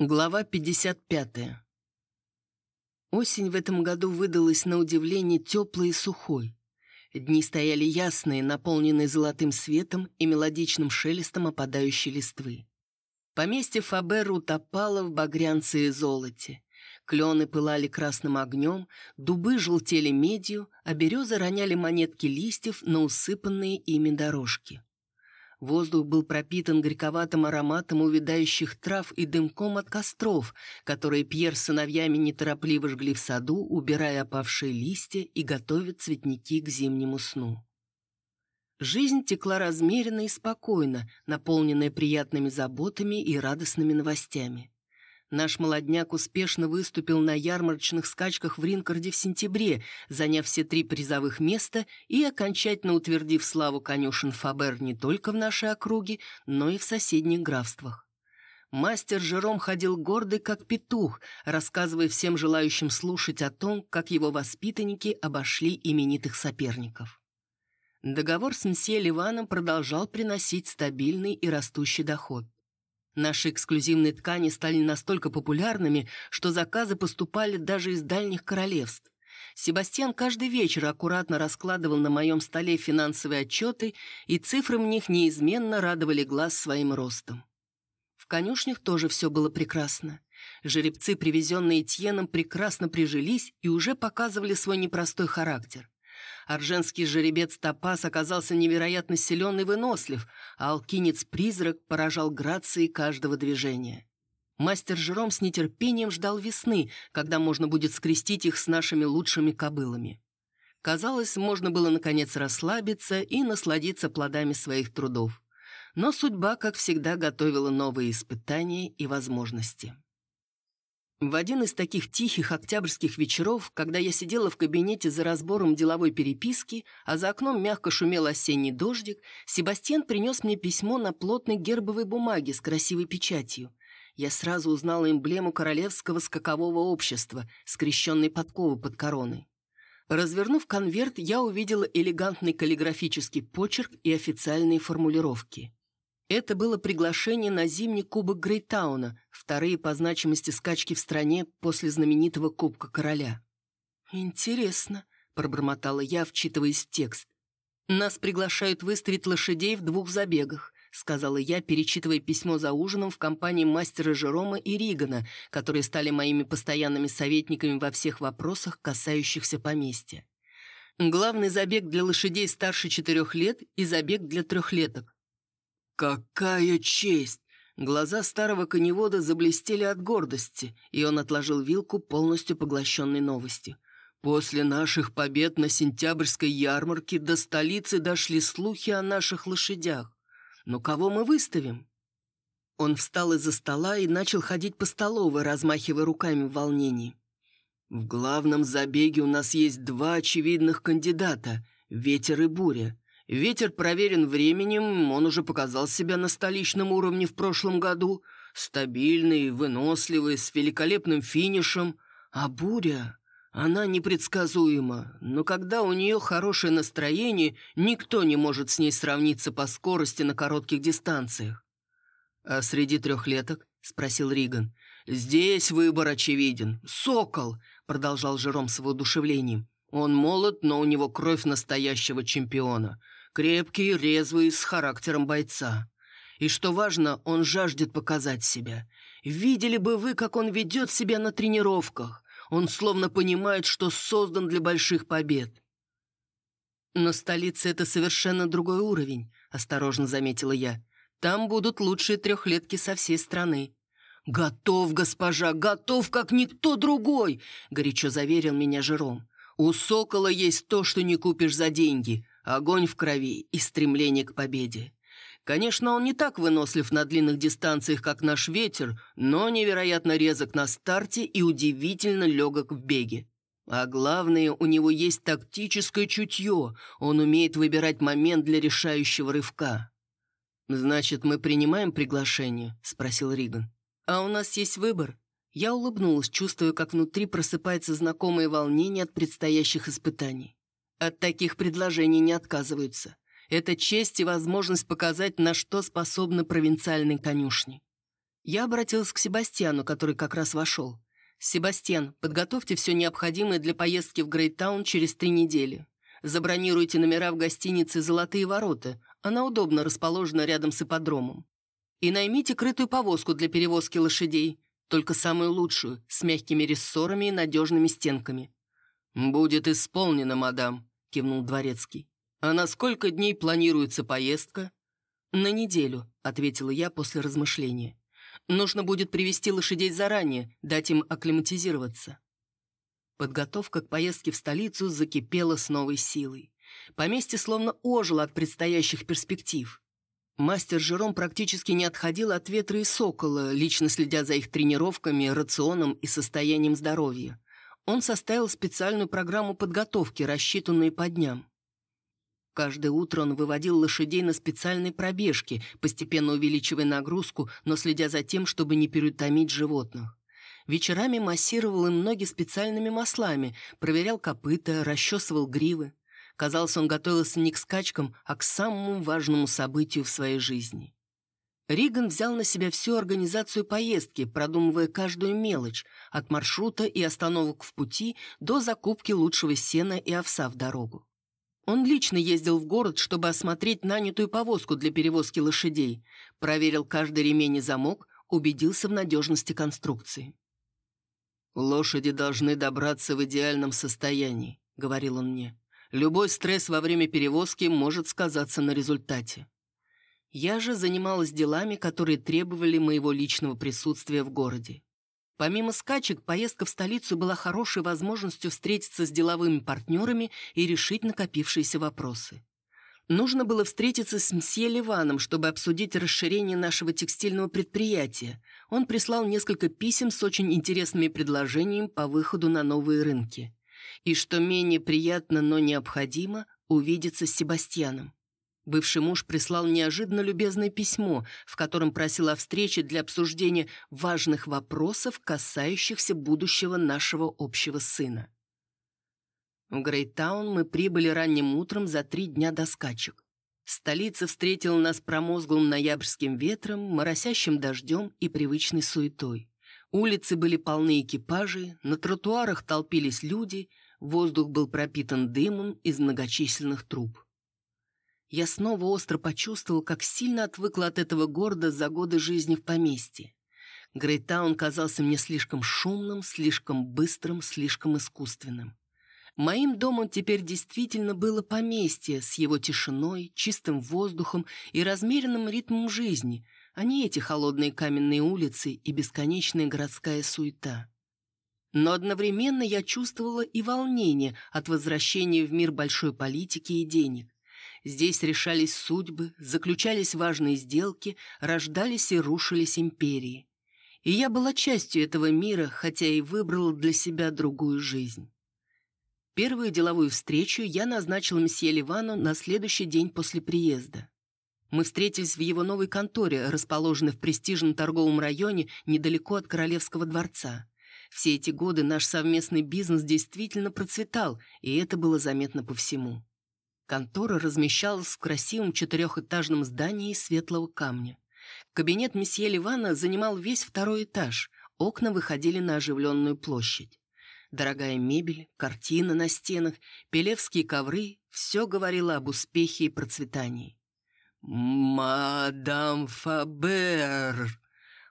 Глава 55. Осень в этом году выдалась на удивление теплой и сухой. Дни стояли ясные, наполненные золотым светом и мелодичным шелестом опадающей листвы. Поместье Фабер утопало в багрянце и золоте. Клены пылали красным огнем, дубы желтели медью, а березы роняли монетки листьев на усыпанные ими дорожки. Воздух был пропитан горьковатым ароматом увядающих трав и дымком от костров, которые Пьер с сыновьями неторопливо жгли в саду, убирая опавшие листья и готовя цветники к зимнему сну. Жизнь текла размеренно и спокойно, наполненная приятными заботами и радостными новостями. Наш молодняк успешно выступил на ярмарочных скачках в Ринкарде в сентябре, заняв все три призовых места и окончательно утвердив славу конюшен Фабер не только в нашей округе, но и в соседних графствах. Мастер Жером ходил гордый, как петух, рассказывая всем желающим слушать о том, как его воспитанники обошли именитых соперников. Договор с мсье Ливаном продолжал приносить стабильный и растущий доход. Наши эксклюзивные ткани стали настолько популярными, что заказы поступали даже из дальних королевств. Себастьян каждый вечер аккуратно раскладывал на моем столе финансовые отчеты, и цифры в них неизменно радовали глаз своим ростом. В конюшнях тоже все было прекрасно. Жеребцы, привезенные Тьеном, прекрасно прижились и уже показывали свой непростой характер. Арженский жеребец Топас оказался невероятно силен и вынослив, а алкинец-призрак поражал грацией каждого движения. Мастер Жером с нетерпением ждал весны, когда можно будет скрестить их с нашими лучшими кобылами. Казалось, можно было наконец расслабиться и насладиться плодами своих трудов. Но судьба, как всегда, готовила новые испытания и возможности. В один из таких тихих октябрьских вечеров, когда я сидела в кабинете за разбором деловой переписки, а за окном мягко шумел осенний дождик, Себастьян принес мне письмо на плотной гербовой бумаге с красивой печатью. Я сразу узнала эмблему королевского скакового общества, скрещенной подковы под короной. Развернув конверт, я увидела элегантный каллиграфический почерк и официальные формулировки. Это было приглашение на зимний кубок Грейтауна, вторые по значимости скачки в стране после знаменитого Кубка Короля. «Интересно», — пробормотала я, вчитываясь в текст. «Нас приглашают выставить лошадей в двух забегах», — сказала я, перечитывая письмо за ужином в компании мастера Жерома и Ригана, которые стали моими постоянными советниками во всех вопросах, касающихся поместья. Главный забег для лошадей старше четырех лет и забег для трехлеток. «Какая честь!» Глаза старого коневода заблестели от гордости, и он отложил вилку, полностью поглощенной новостью. «После наших побед на сентябрьской ярмарке до столицы дошли слухи о наших лошадях. Но кого мы выставим?» Он встал из-за стола и начал ходить по столовой, размахивая руками в волнении. «В главном забеге у нас есть два очевидных кандидата — ветер и буря. Ветер проверен временем, он уже показал себя на столичном уровне в прошлом году. Стабильный, выносливый, с великолепным финишем. А буря, она непредсказуема, но когда у нее хорошее настроение, никто не может с ней сравниться по скорости на коротких дистанциях. «А среди трехлеток?» — спросил Риган. «Здесь выбор очевиден. Сокол!» — продолжал Жером с воодушевлением. «Он молод, но у него кровь настоящего чемпиона. Крепкий, резвый, с характером бойца. И что важно, он жаждет показать себя. Видели бы вы, как он ведет себя на тренировках. Он словно понимает, что создан для больших побед. «Но столица — это совершенно другой уровень», — осторожно заметила я. «Там будут лучшие трехлетки со всей страны». «Готов, госпожа, готов, как никто другой!» — горячо заверил меня Жером. «У сокола есть то, что не купишь за деньги огонь в крови и стремление к победе. Конечно, он не так вынослив на длинных дистанциях, как наш ветер, но невероятно резок на старте и удивительно легок в беге. А главное, у него есть тактическое чутье, он умеет выбирать момент для решающего рывка. «Значит, мы принимаем приглашение?» – спросил Риган. «А у нас есть выбор?» Я улыбнулась, чувствуя, как внутри просыпается знакомое волнение от предстоящих испытаний. От таких предложений не отказываются. Это честь и возможность показать, на что способны провинциальные конюшни. Я обратилась к Себастьяну, который как раз вошел. «Себастьян, подготовьте все необходимое для поездки в Грейтаун через три недели. Забронируйте номера в гостинице «Золотые ворота». Она удобно расположена рядом с ипподромом. И наймите крытую повозку для перевозки лошадей. Только самую лучшую, с мягкими рессорами и надежными стенками». «Будет исполнено, мадам», — кивнул дворецкий. «А на сколько дней планируется поездка?» «На неделю», — ответила я после размышления. «Нужно будет привести лошадей заранее, дать им акклиматизироваться». Подготовка к поездке в столицу закипела с новой силой. Поместье словно ожило от предстоящих перспектив. Мастер Жером практически не отходил от ветра и сокола, лично следя за их тренировками, рационом и состоянием здоровья. Он составил специальную программу подготовки, рассчитанную по дням. Каждое утро он выводил лошадей на специальные пробежки, постепенно увеличивая нагрузку, но следя за тем, чтобы не переутомить животных. Вечерами массировал им ноги специальными маслами, проверял копыта, расчесывал гривы. Казалось, он готовился не к скачкам, а к самому важному событию в своей жизни. Риган взял на себя всю организацию поездки, продумывая каждую мелочь, от маршрута и остановок в пути до закупки лучшего сена и овса в дорогу. Он лично ездил в город, чтобы осмотреть нанятую повозку для перевозки лошадей, проверил каждый ремень и замок, убедился в надежности конструкции. «Лошади должны добраться в идеальном состоянии», — говорил он мне. «Любой стресс во время перевозки может сказаться на результате». Я же занималась делами, которые требовали моего личного присутствия в городе. Помимо скачек, поездка в столицу была хорошей возможностью встретиться с деловыми партнерами и решить накопившиеся вопросы. Нужно было встретиться с мсье Ливаном, чтобы обсудить расширение нашего текстильного предприятия. Он прислал несколько писем с очень интересными предложениями по выходу на новые рынки. И, что менее приятно, но необходимо, увидеться с Себастьяном. Бывший муж прислал неожиданно любезное письмо, в котором просил о встрече для обсуждения важных вопросов, касающихся будущего нашего общего сына. В Грейтаун мы прибыли ранним утром за три дня до скачек. Столица встретила нас промозглым ноябрьским ветром, моросящим дождем и привычной суетой. Улицы были полны экипажей, на тротуарах толпились люди, воздух был пропитан дымом из многочисленных труб. Я снова остро почувствовал, как сильно отвыкла от этого города за годы жизни в поместье. Грейтаун казался мне слишком шумным, слишком быстрым, слишком искусственным. Моим домом теперь действительно было поместье с его тишиной, чистым воздухом и размеренным ритмом жизни, а не эти холодные каменные улицы и бесконечная городская суета. Но одновременно я чувствовала и волнение от возвращения в мир большой политики и денег. Здесь решались судьбы, заключались важные сделки, рождались и рушились империи. И я была частью этого мира, хотя и выбрала для себя другую жизнь. Первую деловую встречу я назначил месье Ливану на следующий день после приезда. Мы встретились в его новой конторе, расположенной в престижном торговом районе недалеко от Королевского дворца. Все эти годы наш совместный бизнес действительно процветал, и это было заметно по всему. Контора размещалась в красивом четырехэтажном здании светлого камня. Кабинет месье Ливана занимал весь второй этаж, окна выходили на оживленную площадь. Дорогая мебель, картины на стенах, пелевские ковры — все говорило об успехе и процветании. «Мадам Фабер!»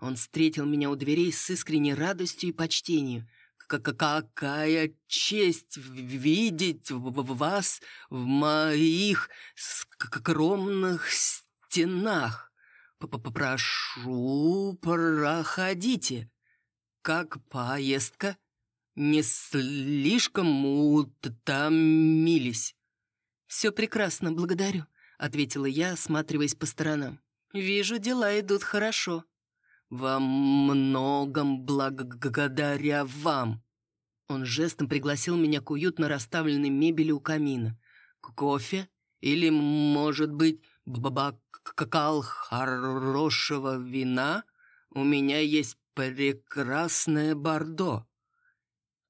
Он встретил меня у дверей с искренней радостью и почтением. «Какая честь видеть вас в моих скромных стенах! Попрошу, проходите. Как поездка?» не слишком утомились». «Все прекрасно, благодарю», — ответила я, осматриваясь по сторонам. «Вижу, дела идут хорошо». «Во многом благодаря вам». Он жестом пригласил меня к уютно расставленной мебели у камина. «Кофе? Или, может быть, бокал хорошего вина? У меня есть прекрасное бордо».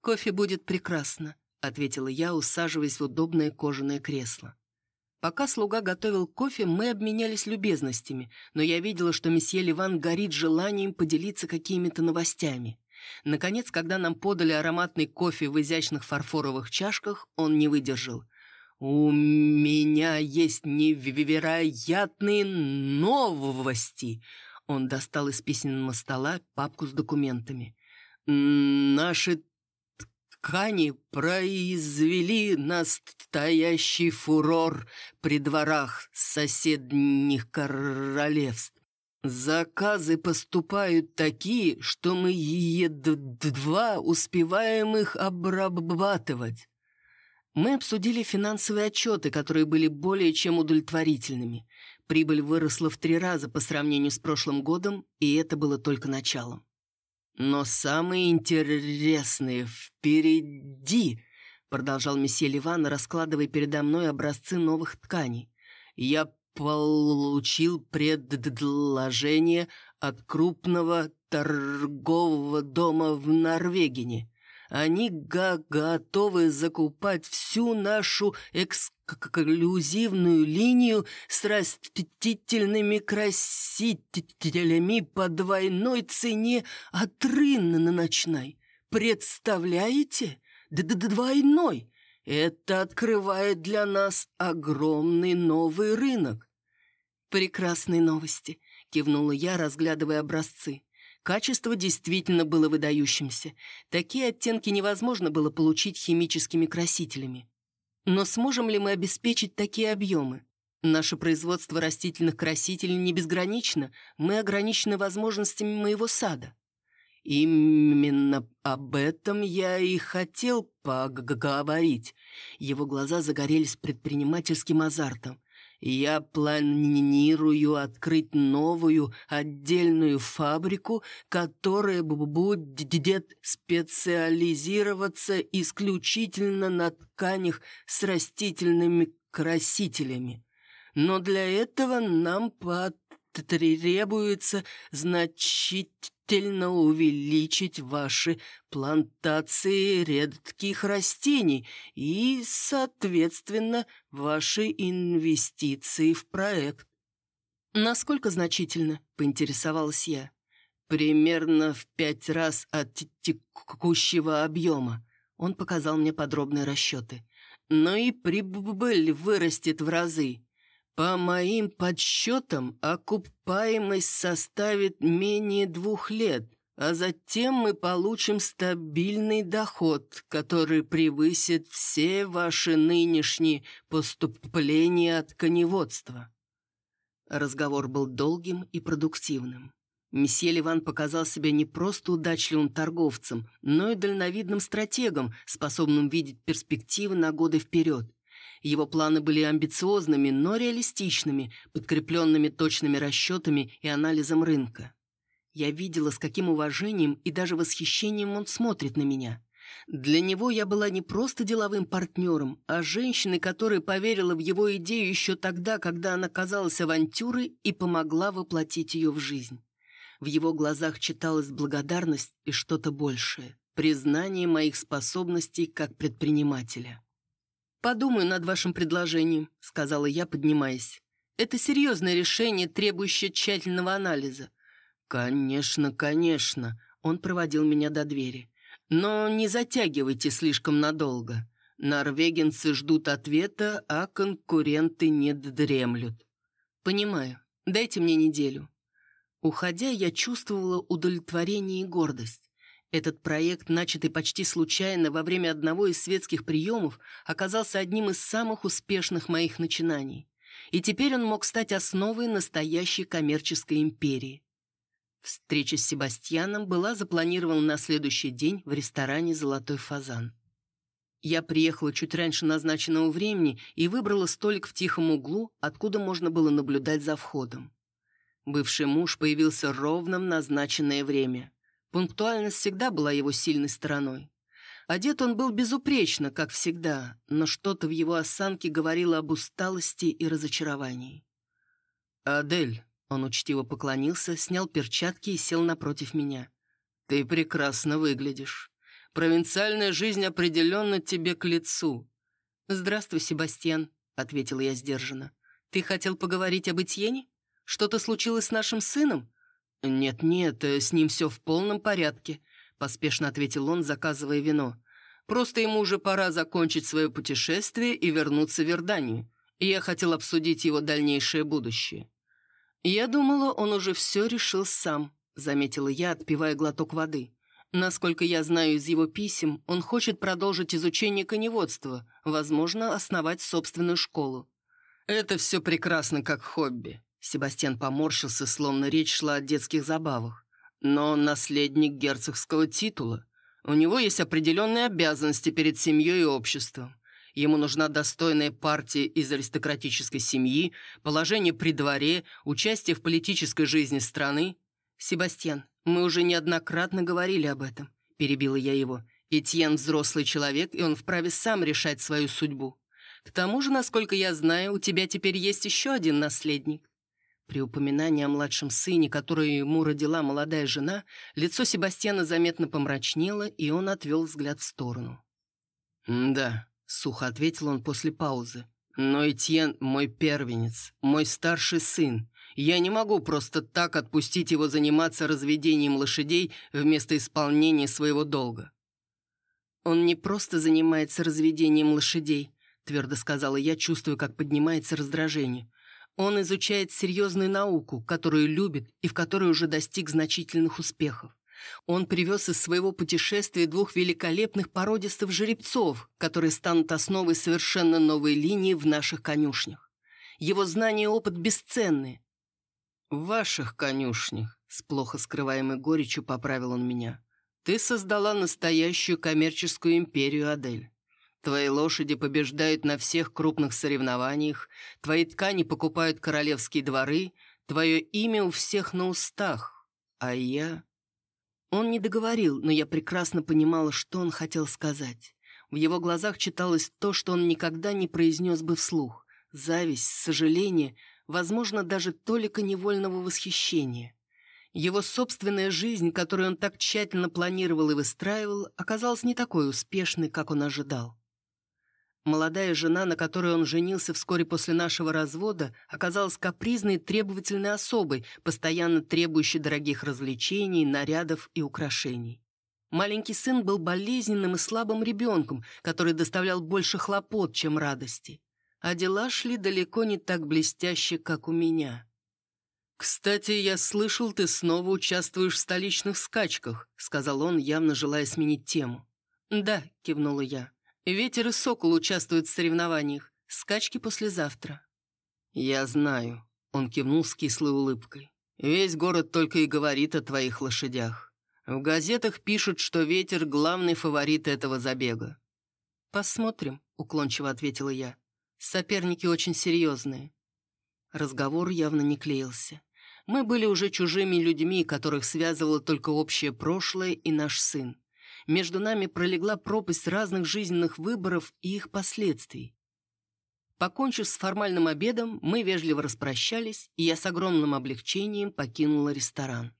«Кофе будет прекрасно», — ответила я, усаживаясь в удобное кожаное кресло. Пока слуга готовил кофе, мы обменялись любезностями, но я видела, что месье Ливан горит желанием поделиться какими-то новостями. Наконец, когда нам подали ароматный кофе в изящных фарфоровых чашках, он не выдержал. «У меня есть невероятные новости!» Он достал из письменного стола папку с документами. «Наши ткани произвели настоящий фурор при дворах соседних королевств. Заказы поступают такие, что мы едва успеваем их обрабатывать. Мы обсудили финансовые отчеты, которые были более чем удовлетворительными. Прибыль выросла в три раза по сравнению с прошлым годом, и это было только началом. «Но самые интересные впереди», — продолжал месье Ливан, раскладывая передо мной образцы новых тканей. «Я получил предложение от крупного торгового дома в Норвегии. Они готовы закупать всю нашу эксклюзивную линию с растительными красителями по двойной цене от рыночной. Представляете? Двойной! Это открывает для нас огромный новый рынок. Прекрасные новости, кивнула я, разглядывая образцы. Качество действительно было выдающимся. Такие оттенки невозможно было получить химическими красителями. Но сможем ли мы обеспечить такие объемы? Наше производство растительных красителей не безгранично, мы ограничены возможностями моего сада. Именно об этом я и хотел поговорить. Его глаза загорелись предпринимательским азартом. Я планирую открыть новую отдельную фабрику, которая будет специализироваться исключительно на тканях с растительными красителями. Но для этого нам потребуется значительно значительно увеличить ваши плантации редких растений и, соответственно, ваши инвестиции в проект. «Насколько значительно?» – поинтересовалась я. «Примерно в пять раз от текущего объема». Он показал мне подробные расчеты. «Но и прибыль вырастет в разы. По моим подсчетам, окупаемость составит менее двух лет, а затем мы получим стабильный доход, который превысит все ваши нынешние поступления от коневодства. Разговор был долгим и продуктивным. Месье Ливан показал себя не просто удачливым торговцем, но и дальновидным стратегом, способным видеть перспективы на годы вперед. Его планы были амбициозными, но реалистичными, подкрепленными точными расчетами и анализом рынка. Я видела, с каким уважением и даже восхищением он смотрит на меня. Для него я была не просто деловым партнером, а женщиной, которая поверила в его идею еще тогда, когда она казалась авантюрой и помогла воплотить ее в жизнь. В его глазах читалась благодарность и что-то большее, признание моих способностей как предпринимателя. «Подумаю над вашим предложением», — сказала я, поднимаясь. «Это серьезное решение, требующее тщательного анализа». «Конечно, конечно», — он проводил меня до двери. «Но не затягивайте слишком надолго. Норвегенцы ждут ответа, а конкуренты не дремлют». «Понимаю. Дайте мне неделю». Уходя, я чувствовала удовлетворение и гордость. Этот проект, начатый почти случайно во время одного из светских приемов, оказался одним из самых успешных моих начинаний. И теперь он мог стать основой настоящей коммерческой империи. Встреча с Себастьяном была запланирована на следующий день в ресторане «Золотой фазан». Я приехала чуть раньше назначенного времени и выбрала столик в тихом углу, откуда можно было наблюдать за входом. Бывший муж появился ровно в назначенное время. Пунктуальность всегда была его сильной стороной. Одет он был безупречно, как всегда, но что-то в его осанке говорило об усталости и разочаровании. «Адель», — он учтиво поклонился, снял перчатки и сел напротив меня. «Ты прекрасно выглядишь. Провинциальная жизнь определенно тебе к лицу». «Здравствуй, Себастьян». — ответила я сдержанно. «Ты хотел поговорить об Этьене? Что-то случилось с нашим сыном?» «Нет-нет, э, с ним все в полном порядке», — поспешно ответил он, заказывая вино. «Просто ему уже пора закончить свое путешествие и вернуться в Верданию, я хотел обсудить его дальнейшее будущее». «Я думала, он уже все решил сам», — заметила я, отпивая глоток воды. «Насколько я знаю из его писем, он хочет продолжить изучение коневодства, возможно, основать собственную школу». «Это все прекрасно как хобби», — Себастьян поморщился, словно речь шла о детских забавах. «Но он наследник герцогского титула. У него есть определенные обязанности перед семьей и обществом. Ему нужна достойная партия из аристократической семьи, положение при дворе, участие в политической жизни страны. «Себастьян, мы уже неоднократно говорили об этом», — перебила я его. «Этьен взрослый человек, и он вправе сам решать свою судьбу. К тому же, насколько я знаю, у тебя теперь есть еще один наследник». При упоминании о младшем сыне, которую ему родила молодая жена, лицо Себастьяна заметно помрачнело, и он отвел взгляд в сторону. «Да, Сухо ответил он после паузы. «Но Этьен — мой первенец, мой старший сын. Я не могу просто так отпустить его заниматься разведением лошадей вместо исполнения своего долга». «Он не просто занимается разведением лошадей», — твердо сказала я, чувствую, как поднимается раздражение. «Он изучает серьезную науку, которую любит и в которой уже достиг значительных успехов. Он привез из своего путешествия двух великолепных породистых жеребцов, которые станут основой совершенно новой линии в наших конюшнях. Его знания и опыт бесценны. «В ваших конюшнях», — с плохо скрываемой горечью поправил он меня, «ты создала настоящую коммерческую империю, Адель. Твои лошади побеждают на всех крупных соревнованиях, твои ткани покупают королевские дворы, твое имя у всех на устах, а я...» Он не договорил, но я прекрасно понимала, что он хотел сказать. В его глазах читалось то, что он никогда не произнес бы вслух. Зависть, сожаление, возможно, даже толика невольного восхищения. Его собственная жизнь, которую он так тщательно планировал и выстраивал, оказалась не такой успешной, как он ожидал. Молодая жена, на которой он женился вскоре после нашего развода, оказалась капризной и требовательной особой, постоянно требующей дорогих развлечений, нарядов и украшений. Маленький сын был болезненным и слабым ребенком, который доставлял больше хлопот, чем радости. А дела шли далеко не так блестяще, как у меня. «Кстати, я слышал, ты снова участвуешь в столичных скачках», сказал он, явно желая сменить тему. «Да», — кивнула я. Ветер и Сокол участвуют в соревнованиях. Скачки послезавтра». «Я знаю», — он кивнул с кислой улыбкой. «Весь город только и говорит о твоих лошадях. В газетах пишут, что Ветер — главный фаворит этого забега». «Посмотрим», — уклончиво ответила я. «Соперники очень серьезные». Разговор явно не клеился. Мы были уже чужими людьми, которых связывало только общее прошлое и наш сын между нами пролегла пропасть разных жизненных выборов и их последствий. Покончив с формальным обедом, мы вежливо распрощались, и я с огромным облегчением покинула ресторан.